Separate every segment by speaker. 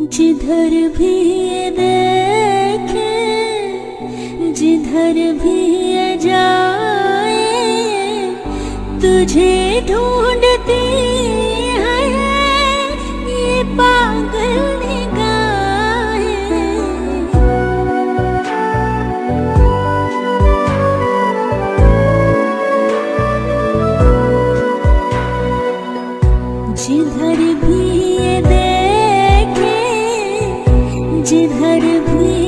Speaker 1: जिधर भी ये देखे जिधर भी जाए तुझे ढूंढती है जिधर भी ये देखे जिधर भी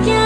Speaker 1: again.